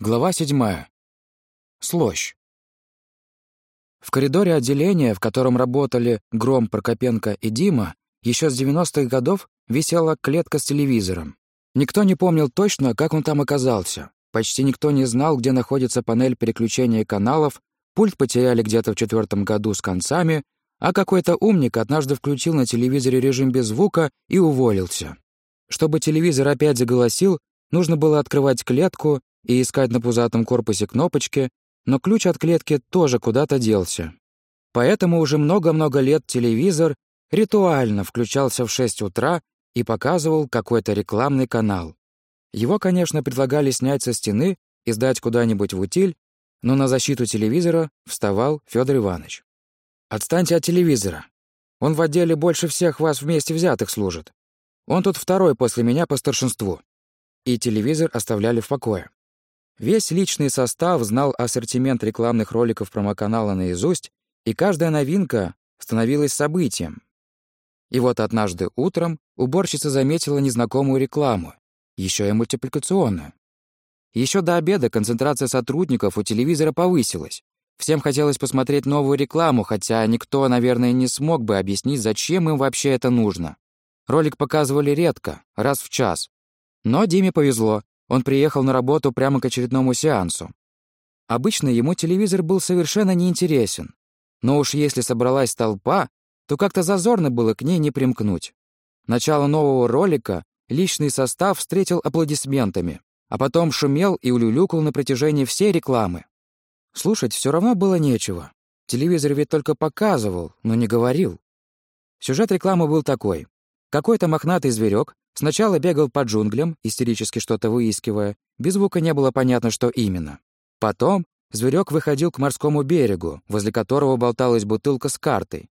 Глава седьмая. Слощь. В коридоре отделения, в котором работали Гром, Прокопенко и Дима, еще с 90-х годов висела клетка с телевизором. Никто не помнил точно, как он там оказался. Почти никто не знал, где находится панель переключения каналов, пульт потеряли где-то в четвертом году с концами, а какой-то умник однажды включил на телевизоре режим без звука и уволился. Чтобы телевизор опять заголосил, нужно было открывать клетку и искать на пузатом корпусе кнопочки, но ключ от клетки тоже куда-то делся. Поэтому уже много-много лет телевизор ритуально включался в 6 утра и показывал какой-то рекламный канал. Его, конечно, предлагали снять со стены и сдать куда-нибудь в утиль, но на защиту телевизора вставал Федор Иванович. «Отстаньте от телевизора. Он в отделе больше всех вас вместе взятых служит. Он тут второй после меня по старшинству». И телевизор оставляли в покое. Весь личный состав знал ассортимент рекламных роликов промоканала наизусть, и каждая новинка становилась событием. И вот однажды утром уборщица заметила незнакомую рекламу, еще и мультипликационную. Еще до обеда концентрация сотрудников у телевизора повысилась. Всем хотелось посмотреть новую рекламу, хотя никто, наверное, не смог бы объяснить, зачем им вообще это нужно. Ролик показывали редко, раз в час. Но Диме повезло. Он приехал на работу прямо к очередному сеансу. Обычно ему телевизор был совершенно неинтересен. Но уж если собралась толпа, то как-то зазорно было к ней не примкнуть. Начало нового ролика личный состав встретил аплодисментами, а потом шумел и улюлюкал на протяжении всей рекламы. Слушать все равно было нечего. Телевизор ведь только показывал, но не говорил. Сюжет рекламы был такой. Какой-то мохнатый зверек Сначала бегал по джунглям, истерически что-то выискивая. Без звука не было понятно, что именно. Потом зверек выходил к морскому берегу, возле которого болталась бутылка с картой.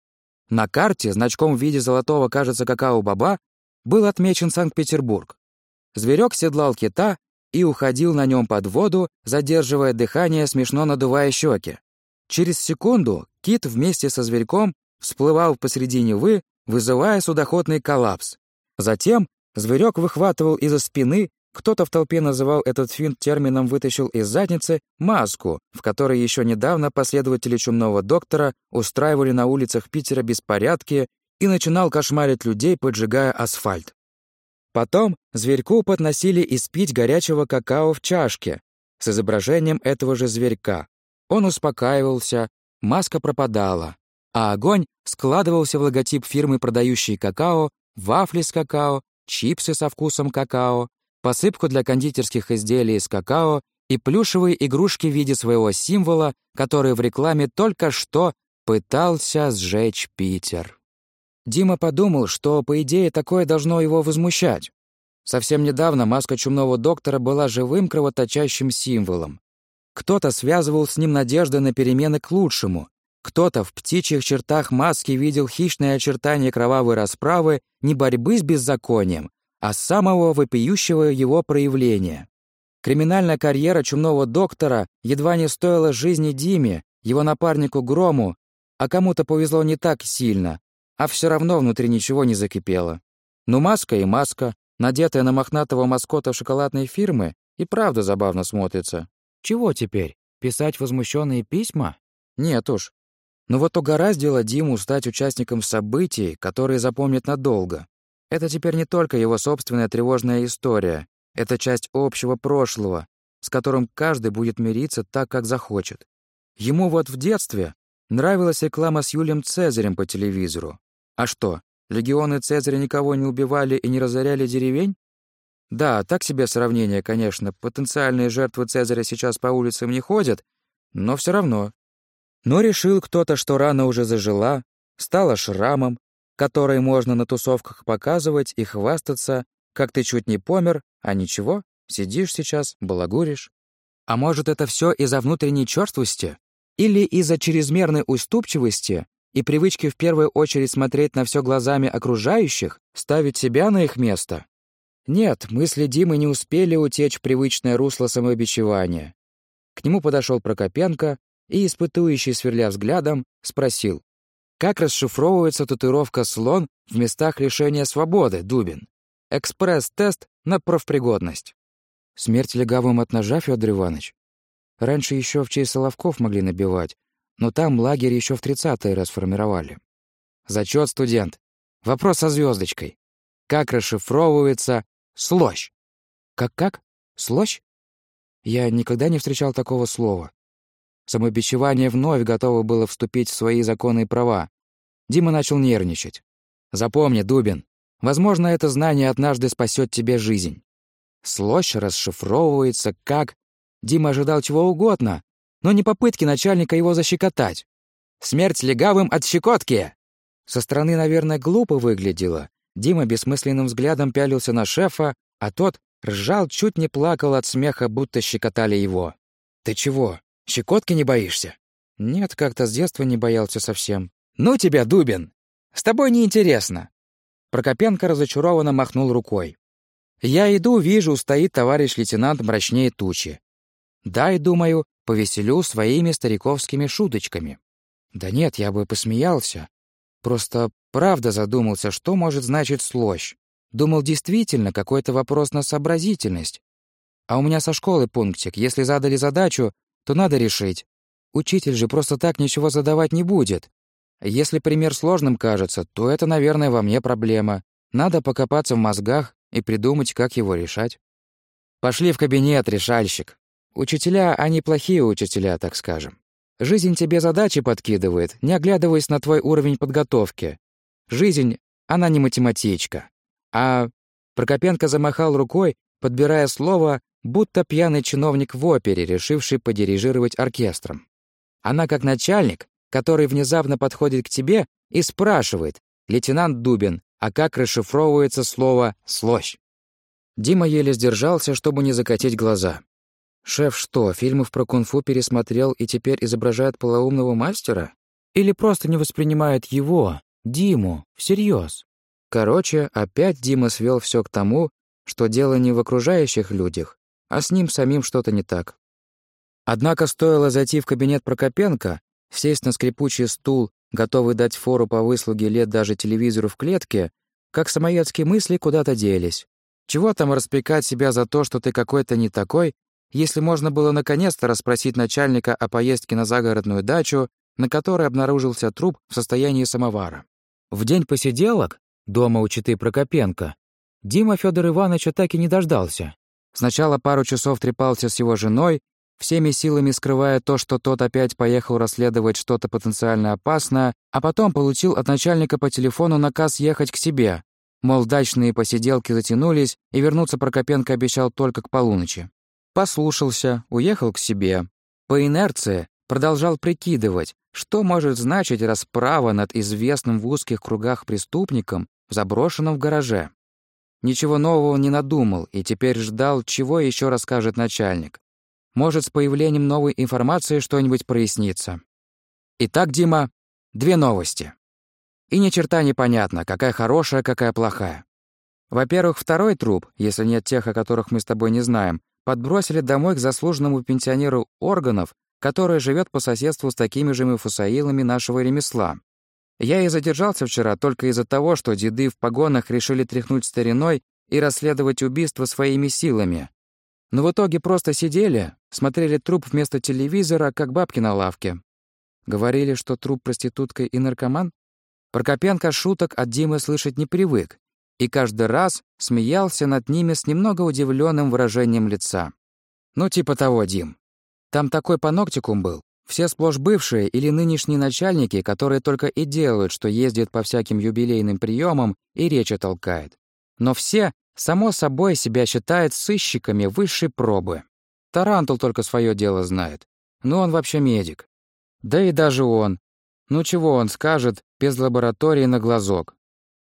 На карте, значком в виде золотого, кажется, какао-баба, был отмечен Санкт-Петербург. Зверек седлал кита и уходил на нем под воду, задерживая дыхание, смешно надувая щеки. Через секунду кит вместе со зверьком всплывал посредине вы, вызывая судоходный коллапс. Затем Зверек выхватывал из-за спины, кто-то в толпе называл этот финт термином «вытащил из задницы» маску, в которой еще недавно последователи чумного доктора устраивали на улицах Питера беспорядки и начинал кошмарить людей, поджигая асфальт. Потом зверьку подносили испить горячего какао в чашке с изображением этого же зверька. Он успокаивался, маска пропадала, а огонь складывался в логотип фирмы, продающей какао, вафли с какао, чипсы со вкусом какао, посыпку для кондитерских изделий из какао и плюшевые игрушки в виде своего символа, который в рекламе только что пытался сжечь Питер. Дима подумал, что, по идее, такое должно его возмущать. Совсем недавно маска чумного доктора была живым кровоточащим символом. Кто-то связывал с ним надежды на перемены к лучшему, кто-то в птичьих чертах маски видел хищное очертание кровавой расправы не борьбы с беззаконием, а самого вопиющего его проявления. Криминальная карьера чумного доктора едва не стоила жизни Диме, его напарнику Грому, а кому-то повезло не так сильно, а все равно внутри ничего не закипело. Но маска и маска, надетая на мохнатого маскота шоколадной фирмы, и правда забавно смотрится. Чего теперь? Писать возмущенные письма? Нет уж, но вот угораздило Диму стать участником событий, которые запомнит надолго. Это теперь не только его собственная тревожная история, это часть общего прошлого, с которым каждый будет мириться так, как захочет. Ему вот в детстве нравилась реклама с Юлием Цезарем по телевизору. А что, легионы Цезаря никого не убивали и не разоряли деревень? Да, так себе сравнение, конечно. Потенциальные жертвы Цезаря сейчас по улицам не ходят, но все равно но решил кто-то, что рана уже зажила, стала шрамом, который можно на тусовках показывать и хвастаться, как ты чуть не помер, а ничего, сидишь сейчас, балагуришь. А может, это все из-за внутренней черствости? Или из-за чрезмерной уступчивости и привычки в первую очередь смотреть на все глазами окружающих, ставить себя на их место? Нет, мысли Димы не успели утечь в привычное русло самобичевания. К нему подошел Прокопенко, и, испытующий сверля взглядом, спросил, как расшифровывается татуировка «слон» в местах лишения свободы, Дубин? Экспресс-тест на профпригодность. Смерть легавым от ножа, Федор Иванович? Раньше еще в честь Соловков могли набивать, но там лагерь еще в тридцатые расформировали. Зачет, студент. Вопрос со звездочкой. Как расшифровывается «слощь»? Как-как? Слощь? Я никогда не встречал такого слова. Самобичевание вновь готово было вступить в свои законы и права. Дима начал нервничать. «Запомни, Дубин, возможно, это знание однажды спасет тебе жизнь». Слощь расшифровывается как... Дима ожидал чего угодно, но не попытки начальника его защекотать. «Смерть легавым от щекотки!» Со стороны, наверное, глупо выглядело. Дима бессмысленным взглядом пялился на шефа, а тот ржал, чуть не плакал от смеха, будто щекотали его. «Ты чего, щекотки не боишься?» «Нет, как-то с детства не боялся совсем». «Ну тебя, Дубин! С тобой неинтересно!» Прокопенко разочарованно махнул рукой. «Я иду, вижу, стоит товарищ лейтенант мрачнее тучи. Дай, думаю, повеселю своими стариковскими шуточками. Да нет, я бы посмеялся. Просто правда задумался, что может значить слощь. Думал, действительно, какой-то вопрос на сообразительность. А у меня со школы пунктик. Если задали задачу, то надо решить. Учитель же просто так ничего задавать не будет. Если пример сложным кажется, то это, наверное, во мне проблема. Надо покопаться в мозгах и придумать, как его решать. Пошли в кабинет, решальщик. Учителя, они плохие учителя, так скажем. Жизнь тебе задачи подкидывает, не оглядываясь на твой уровень подготовки. Жизнь, она не математичка. А Прокопенко замахал рукой, подбирая слово, будто пьяный чиновник в опере, решивший подирижировать оркестром. Она как начальник, который внезапно подходит к тебе и спрашивает, «Лейтенант Дубин, а как расшифровывается слово «слощь»?» Дима еле сдержался, чтобы не закатить глаза. Шеф что, фильмов про кунг-фу пересмотрел и теперь изображает полоумного мастера? Или просто не воспринимает его, Диму, всерьез? Короче, опять Дима свел все к тому, что дело не в окружающих людях, а с ним самим что-то не так. Однако стоило зайти в кабинет Прокопенко, сесть на скрипучий стул, готовый дать фору по выслуге лет даже телевизору в клетке, как самоедские мысли куда-то делись. Чего там распекать себя за то, что ты какой-то не такой, если можно было наконец-то расспросить начальника о поездке на загородную дачу, на которой обнаружился труп в состоянии самовара. В день посиделок дома у читы Прокопенко, Дима Федор Ивановича так и не дождался. Сначала пару часов трепался с его женой, всеми силами скрывая то, что тот опять поехал расследовать что-то потенциально опасное, а потом получил от начальника по телефону наказ ехать к себе. Мол, дачные посиделки затянулись, и вернуться Прокопенко обещал только к полуночи. Послушался, уехал к себе. По инерции продолжал прикидывать, что может значить расправа над известным в узких кругах преступником, заброшенным в гараже. Ничего нового не надумал и теперь ждал, чего еще расскажет начальник. Может, с появлением новой информации что-нибудь прояснится. Итак, Дима, две новости. И ни черта непонятно, какая хорошая, какая плохая. Во-первых, второй труп, если нет тех, о которых мы с тобой не знаем, подбросили домой к заслуженному пенсионеру органов, который живет по соседству с такими же мифусаилами нашего ремесла. Я и задержался вчера только из-за того, что деды в погонах решили тряхнуть стариной и расследовать убийство своими силами. Но в итоге просто сидели, смотрели труп вместо телевизора, как бабки на лавке. Говорили, что труп проститутка и наркоман? Прокопенко шуток от Димы слышать не привык, и каждый раз смеялся над ними с немного удивленным выражением лица. «Ну, типа того, Дим. Там такой паноптикум был. Все сплошь бывшие или нынешние начальники, которые только и делают, что ездят по всяким юбилейным приемам и речи толкают. Но все, само собой, себя считают сыщиками высшей пробы. Тарантул только свое дело знает. Ну, он вообще медик. Да и даже он. Ну, чего он скажет без лаборатории на глазок?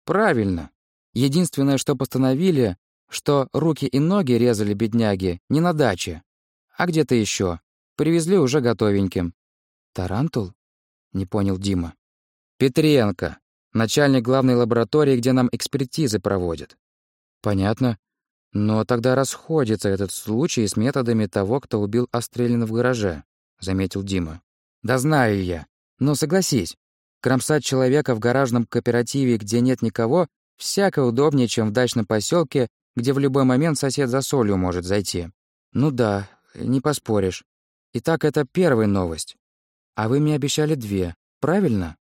Правильно. Единственное, что постановили, что руки и ноги резали бедняги не на даче, а где-то еще. Привезли уже готовеньким. «Тарантул?» — не понял Дима. «Петренко, начальник главной лаборатории, где нам экспертизы проводят». «Понятно. Но тогда расходится этот случай с методами того, кто убил Острелина в гараже», — заметил Дима. «Да знаю я. Но согласись, кромсать человека в гаражном кооперативе, где нет никого, всяко удобнее, чем в дачном поселке, где в любой момент сосед за солью может зайти. Ну да, не поспоришь. Итак, это первая новость. А вы мне обещали две, правильно?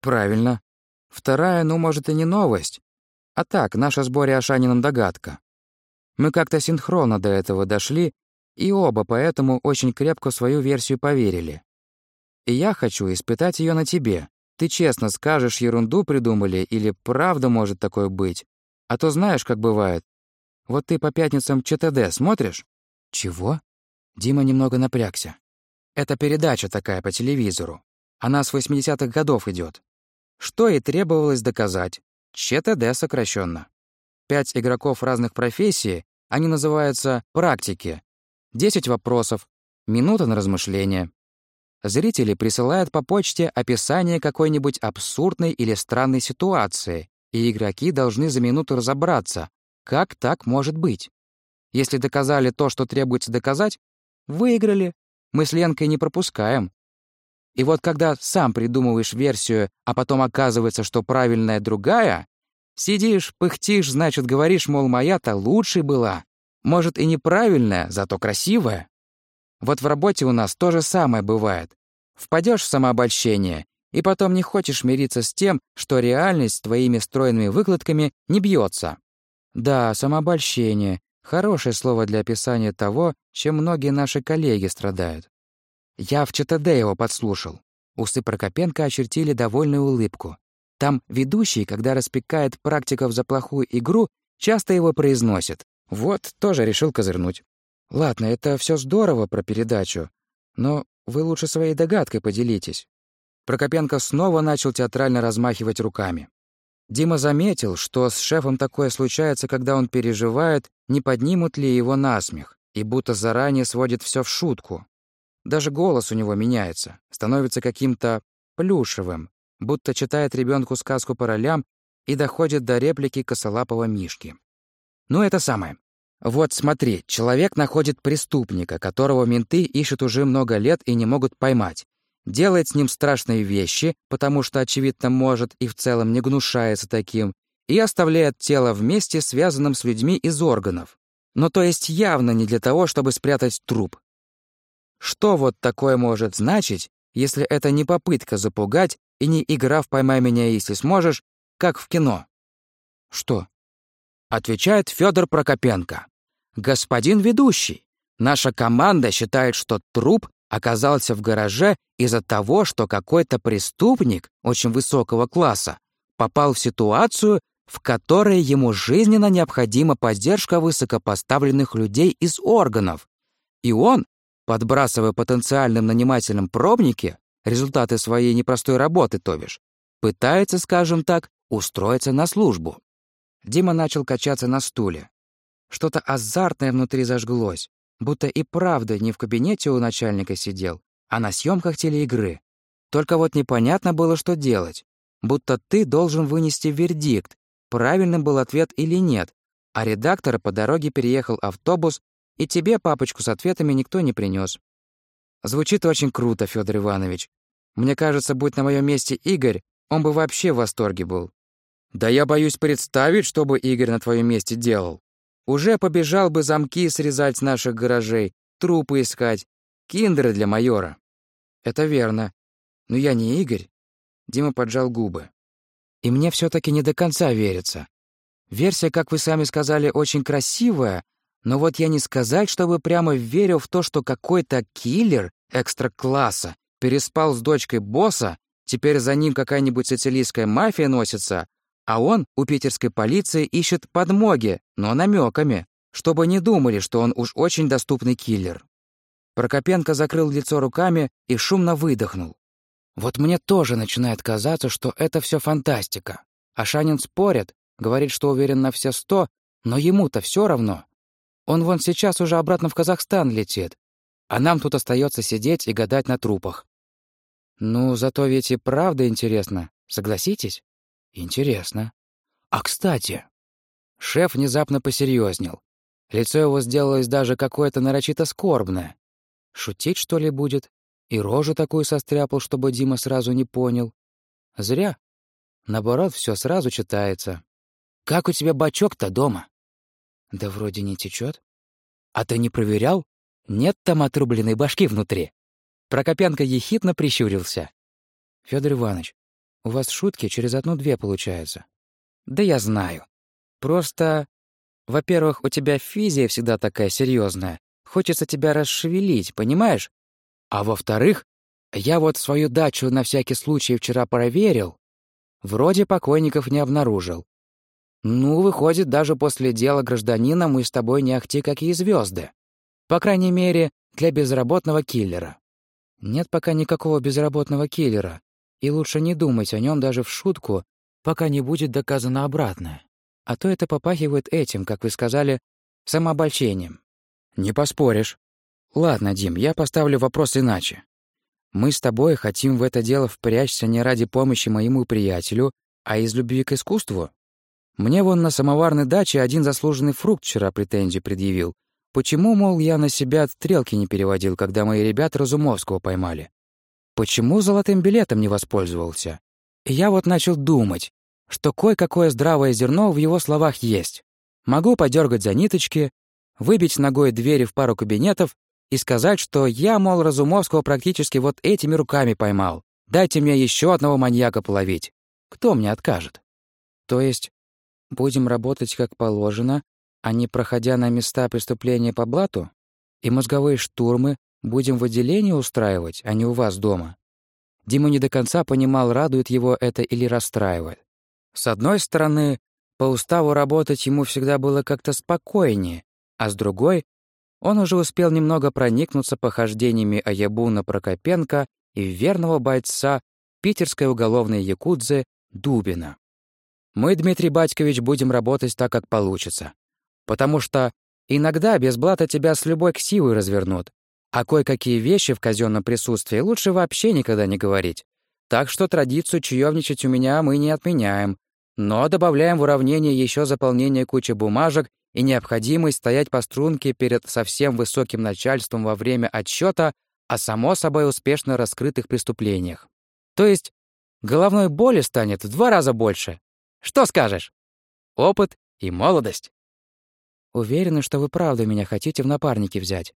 Правильно. Вторая, ну, может, и не новость. А так, наша с Борей Ашанином догадка. Мы как-то синхронно до этого дошли, и оба поэтому очень крепко свою версию поверили. И я хочу испытать ее на тебе. Ты честно скажешь, ерунду придумали или правда может такое быть? А то знаешь, как бывает. Вот ты по пятницам ЧТД смотришь? Чего? Дима немного напрягся. Это передача такая по телевизору. Она с 80-х годов идет. Что и требовалось доказать. ЧТД сокращенно. Пять игроков разных профессий, они называются «практики». Десять вопросов, минута на размышление. Зрители присылают по почте описание какой-нибудь абсурдной или странной ситуации, и игроки должны за минуту разобраться, как так может быть. Если доказали то, что требуется доказать, выиграли. Мы с Ленкой не пропускаем. И вот когда сам придумываешь версию, а потом оказывается, что правильная другая, сидишь, пыхтишь, значит, говоришь, мол, моя-то лучшей была. Может, и неправильная, зато красивая. Вот в работе у нас то же самое бывает. Впадешь в самообольщение, и потом не хочешь мириться с тем, что реальность с твоими стройными выкладками не бьется. Да, самообольщение — хорошее слово для описания того, чем многие наши коллеги страдают. Я в ЧТД его подслушал. Усы Прокопенко очертили довольную улыбку. Там ведущий, когда распекает практиков за плохую игру, часто его произносит. Вот, тоже решил козырнуть. Ладно, это все здорово про передачу, но вы лучше своей догадкой поделитесь. Прокопенко снова начал театрально размахивать руками. Дима заметил, что с шефом такое случается, когда он переживает, не поднимут ли его насмех, и будто заранее сводит все в шутку. Даже голос у него меняется, становится каким-то плюшевым, будто читает ребенку сказку по ролям и доходит до реплики косолапого Мишки. Ну, это самое. Вот смотри, человек находит преступника, которого менты ищут уже много лет и не могут поймать. Делает с ним страшные вещи, потому что, очевидно, может и в целом не гнушается таким, и оставляет тело вместе, связанным с людьми из органов. Но то есть явно не для того, чтобы спрятать труп. Что вот такое может значить, если это не попытка запугать и не игра в «поймай меня, если сможешь», как в кино? Что? Отвечает Федор Прокопенко. «Господин ведущий, наша команда считает, что труп оказался в гараже из-за того, что какой-то преступник очень высокого класса попал в ситуацию, в которой ему жизненно необходима поддержка высокопоставленных людей из органов. И он, подбрасывая потенциальным нанимателям пробники, результаты своей непростой работы, то бишь, пытается, скажем так, устроиться на службу. Дима начал качаться на стуле. Что-то азартное внутри зажглось, будто и правда не в кабинете у начальника сидел, а на съемках телеигры. Только вот непонятно было, что делать. Будто ты должен вынести вердикт, правильным был ответ или нет, а редактора по дороге переехал автобус, и тебе папочку с ответами никто не принес. Звучит очень круто, Федор Иванович. Мне кажется, будь на моем месте Игорь, он бы вообще в восторге был. Да я боюсь представить, что бы Игорь на твоем месте делал. Уже побежал бы замки срезать с наших гаражей, трупы искать, киндеры для майора. Это верно. Но я не Игорь. Дима поджал губы. И мне все таки не до конца верится. Версия, как вы сами сказали, очень красивая, но вот я не сказать, чтобы прямо верил в то, что какой-то киллер экстра-класса переспал с дочкой босса, теперь за ним какая-нибудь сицилийская мафия носится, а он у питерской полиции ищет подмоги, но намеками, чтобы не думали, что он уж очень доступный киллер. Прокопенко закрыл лицо руками и шумно выдохнул. Вот мне тоже начинает казаться, что это все фантастика. А Шанин спорит, говорит, что уверен на все сто, но ему-то все равно. Он вон сейчас уже обратно в Казахстан летит, а нам тут остается сидеть и гадать на трупах. Ну, зато ведь и правда интересно, согласитесь? Интересно. А кстати, шеф внезапно посерьезнел. Лицо его сделалось даже какое-то нарочито скорбное. Шутить, что ли, будет? И рожу такую состряпал, чтобы Дима сразу не понял. Зря. Наоборот, все сразу читается. «Как у тебя бачок-то дома?» Да вроде не течет. А ты не проверял? Нет там отрубленной башки внутри. Прокопенко ехидно прищурился. Федор Иванович, у вас шутки через одну-две получаются. Да я знаю. Просто, во-первых, у тебя физия всегда такая серьезная. Хочется тебя расшевелить, понимаешь? А во-вторых, я вот свою дачу на всякий случай вчера проверил. Вроде покойников не обнаружил. Ну, выходит, даже после дела гражданина мы с тобой не ахти какие звезды. По крайней мере, для безработного киллера. Нет пока никакого безработного киллера, и лучше не думать о нем даже в шутку, пока не будет доказано обратное. А то это попахивает этим, как вы сказали, самообольщением. Не поспоришь. Ладно, Дим, я поставлю вопрос иначе. Мы с тобой хотим в это дело впрячься не ради помощи моему приятелю, а из любви к искусству. Мне вон на самоварной даче один заслуженный фрукт вчера претензии предъявил. Почему, мол, я на себя стрелки не переводил, когда мои ребята Разумовского поймали? Почему золотым билетом не воспользовался? И я вот начал думать, что кое-какое здравое зерно в его словах есть. Могу подергать за ниточки, выбить ногой двери в пару кабинетов и сказать, что я, мол, Разумовского практически вот этими руками поймал. Дайте мне еще одного маньяка половить. Кто мне откажет? То есть будем работать как положено, а не проходя на места преступления по блату? И мозговые штурмы будем в отделении устраивать, а не у вас дома? Дима не до конца понимал, радует его это или расстраивает. С одной стороны, по уставу работать ему всегда было как-то спокойнее, а с другой он уже успел немного проникнуться похождениями Аябуна Прокопенко и верного бойца питерской уголовной якудзы Дубина. Мы, Дмитрий Батькович, будем работать так, как получится. Потому что иногда без блата тебя с любой ксивой развернут, а кое-какие вещи в казенном присутствии лучше вообще никогда не говорить. Так что традицию чаевничать у меня мы не отменяем, но добавляем в уравнение еще заполнение кучи бумажек и необходимость стоять по струнке перед совсем высоким начальством во время отсчета о само собой успешно раскрытых преступлениях. То есть головной боли станет в два раза больше. Что скажешь? Опыт и молодость. Уверена, что вы правда меня хотите в напарники взять.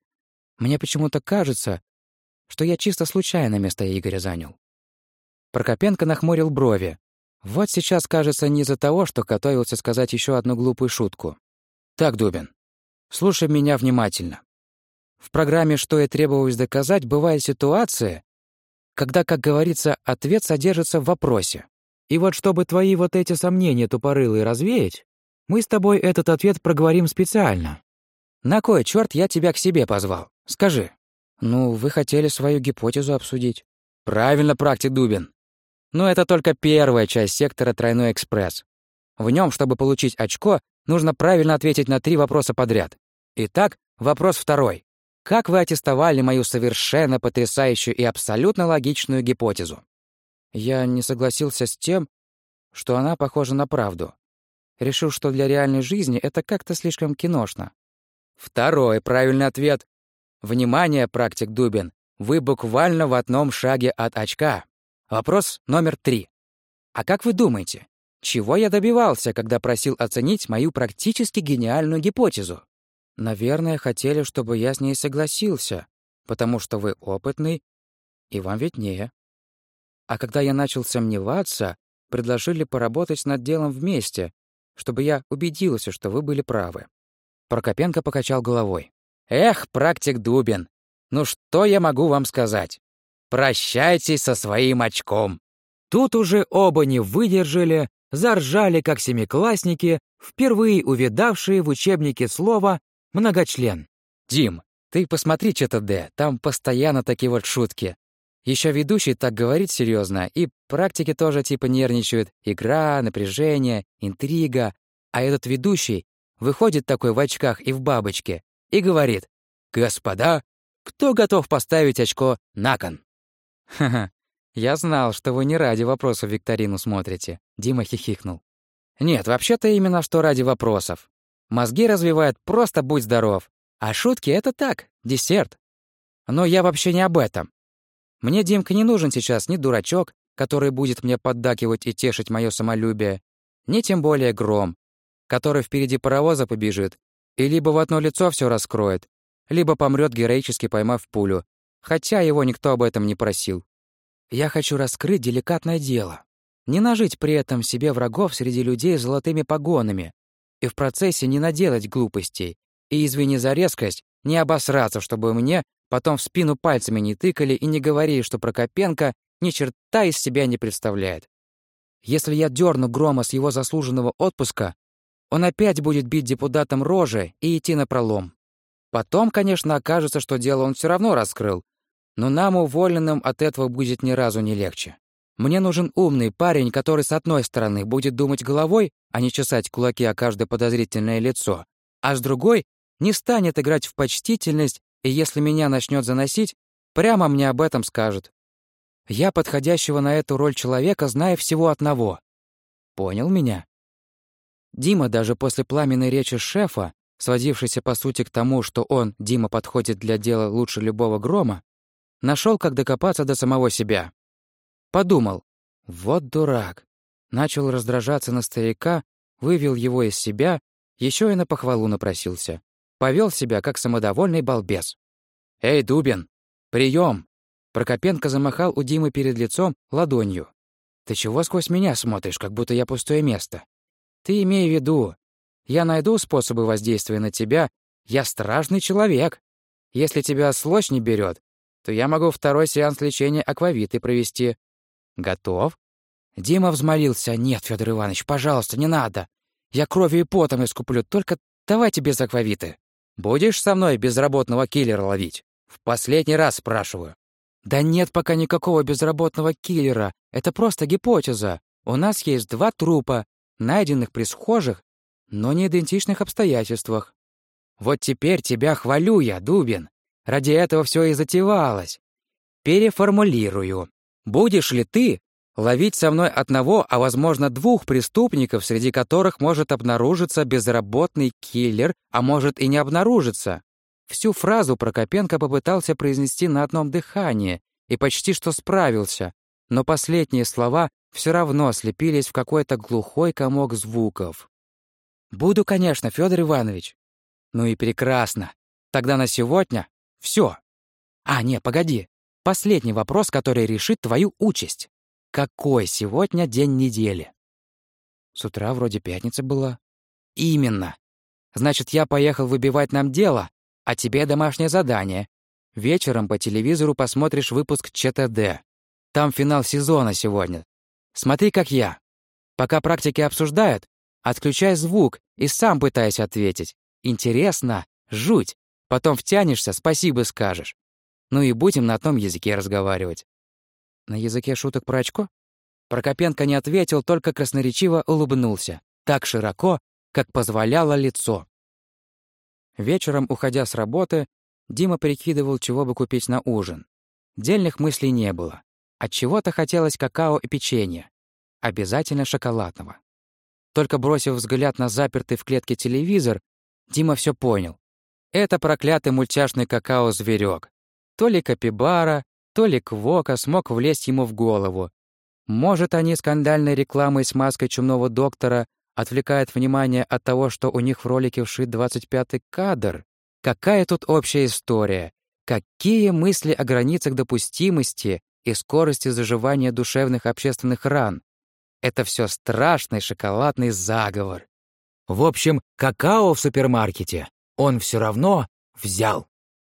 Мне почему-то кажется, что я чисто случайно место Игоря занял. Прокопенко нахмурил брови. Вот сейчас кажется не из-за того, что готовился сказать еще одну глупую шутку. Так, Дубин, слушай меня внимательно. В программе «Что и требовалось доказать» бывает ситуация, когда, как говорится, ответ содержится в вопросе. И вот чтобы твои вот эти сомнения тупорылые развеять, мы с тобой этот ответ проговорим специально. На кой черт я тебя к себе позвал? Скажи. Ну, вы хотели свою гипотезу обсудить. Правильно, практик Дубин. Но это только первая часть сектора «Тройной экспресс». В нем, чтобы получить очко, нужно правильно ответить на три вопроса подряд. Итак, вопрос второй. Как вы аттестовали мою совершенно потрясающую и абсолютно логичную гипотезу? Я не согласился с тем, что она похожа на правду. Решил, что для реальной жизни это как-то слишком киношно. Второй правильный ответ. Внимание, практик Дубин, вы буквально в одном шаге от очка. Вопрос номер три. А как вы думаете, чего я добивался, когда просил оценить мою практически гениальную гипотезу? Наверное, хотели, чтобы я с ней согласился, потому что вы опытный, и вам виднее. А когда я начал сомневаться, предложили поработать над делом вместе, чтобы я убедился, что вы были правы. Прокопенко покачал головой. «Эх, практик Дубин, ну что я могу вам сказать? Прощайтесь со своим очком!» Тут уже оба не выдержали, заржали, как семиклассники, впервые увидавшие в учебнике слово «многочлен». «Дим, ты посмотри ЧТД, там постоянно такие вот шутки. Еще ведущий так говорит серьезно, и практики тоже типа нервничают. Игра, напряжение, интрига. А этот ведущий выходит такой в очках и в бабочке и говорит «Господа, кто готов поставить очко на кон?» Ха-ха, «Я знал, что вы не ради вопросов викторину смотрите», — Дима хихикнул. «Нет, вообще-то именно что ради вопросов. Мозги развивают просто будь здоров, а шутки — это так, десерт. Но я вообще не об этом. Мне Димка не нужен сейчас ни дурачок, который будет мне поддакивать и тешить мое самолюбие, ни тем более гром, который впереди паровоза побежит И либо в одно лицо все раскроет, либо помрет героически поймав пулю, хотя его никто об этом не просил. Я хочу раскрыть деликатное дело. Не нажить при этом себе врагов среди людей с золотыми погонами и в процессе не наделать глупостей. И, извини за резкость, не обосраться, чтобы мне потом в спину пальцами не тыкали и не говорили, что Прокопенко ни черта из себя не представляет. Если я дерну Грома с его заслуженного отпуска, он опять будет бить депутатам рожи и идти на пролом. Потом, конечно, окажется, что дело он все равно раскрыл, но нам, уволенным, от этого будет ни разу не легче. Мне нужен умный парень, который, с одной стороны, будет думать головой, а не чесать кулаки о каждое подозрительное лицо, а с другой — не станет играть в почтительность, и если меня начнет заносить, прямо мне об этом скажет. Я подходящего на эту роль человека знаю всего одного. Понял меня? Дима даже после пламенной речи шефа, сводившейся по сути к тому, что он, Дима, подходит для дела лучше любого грома, нашел, как докопаться до самого себя. Подумал, вот дурак. Начал раздражаться на старика, вывел его из себя, еще и на похвалу напросился. Повел себя, как самодовольный балбес. «Эй, Дубин! Прием! Прокопенко замахал у Димы перед лицом ладонью. «Ты чего сквозь меня смотришь, как будто я пустое место? Ты имей в виду, я найду способы воздействия на тебя, я страшный человек. Если тебя слочь не берет, то я могу второй сеанс лечения аквавиты провести. Готов?» Дима взмолился. «Нет, Федор Иванович, пожалуйста, не надо. Я кровью и потом искуплю, только давайте без аквавиты. Будешь со мной безработного киллера ловить? В последний раз спрашиваю». «Да нет пока никакого безработного киллера. Это просто гипотеза. У нас есть два трупа, найденных при схожих, но не идентичных обстоятельствах. Вот теперь тебя хвалю я, Дубин. Ради этого все и затевалось. Переформулирую. Будешь ли ты ловить со мной одного, а возможно двух преступников, среди которых может обнаружиться безработный киллер, а может и не обнаружиться? Всю фразу Прокопенко попытался произнести на одном дыхании и почти что справился, но последние слова все равно слепились в какой-то глухой комок звуков. «Буду, конечно, Федор Иванович». «Ну и прекрасно. Тогда на сегодня все. А, не, погоди. Последний вопрос, который решит твою участь. Какой сегодня день недели? С утра вроде пятница была. Именно. Значит, я поехал выбивать нам дело, а тебе домашнее задание. Вечером по телевизору посмотришь выпуск ЧТД. Там финал сезона сегодня. Смотри, как я. Пока практики обсуждают, отключай звук и сам пытайся ответить. Интересно, жуть. Потом втянешься, спасибо скажешь. Ну и будем на том языке разговаривать. На языке шуток про очко? Прокопенко не ответил, только красноречиво улыбнулся. Так широко, как позволяло лицо. Вечером, уходя с работы, Дима прикидывал, чего бы купить на ужин. Дельных мыслей не было. От чего-то хотелось какао и печенье. Обязательно шоколадного. Только бросив взгляд на запертый в клетке телевизор, Дима все понял. Это проклятый мультяшный какао-зверек. То ли капибара, то ли квока смог влезть ему в голову. Может, они скандальной рекламой с маской чумного доктора отвлекают внимание от того, что у них в ролике вшит 25-й кадр? Какая тут общая история? Какие мысли о границах допустимости и скорости заживания душевных общественных ран? Это все страшный шоколадный заговор. В общем, какао в супермаркете он все равно взял.